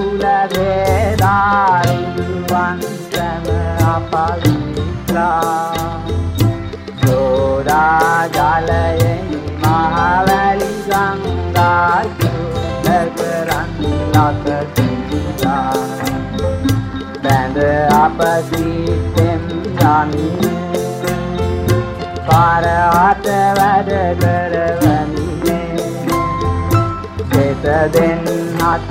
ආගම් කුල වේදාරුවන්තම අපවිත්‍රා. සෝරා ජලයේ මහවැලි ගංගා සුදකරන් ලතතිලා බැඳ අප සිතෙන් යන්නේ පාර අත වැඩ කරවන්නේ දෙත දෙන් අත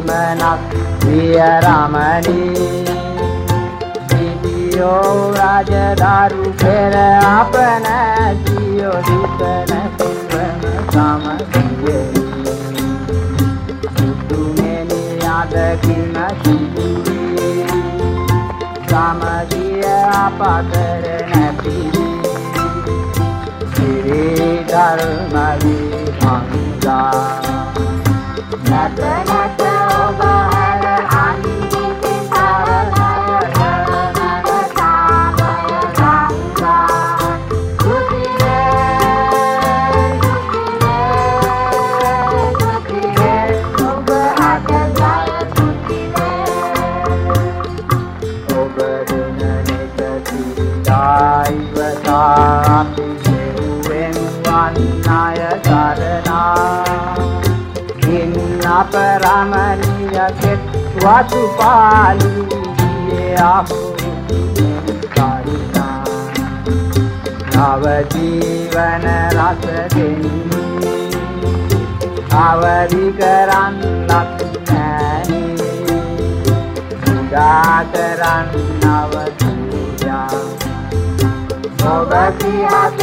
දෙවිමනක් වියරමණී සිටියෝ රජදරු පෙර අප නැතියෝ දුතන කිවන සමගියේ. සුතුමෙනි අදකින සිදුවේ සමගිය අපතර නැතිවී. සිරි ධර්මවි මංගා ඉන් අපරමණිය කෙත් වතු පාලියේ අහුකාරිනා නව ජීවන රස දෙන්නේ. අවදි කරන්නක් නෑනේ උදාකරන් නව පූජා ඔබ කියා තුනයින කර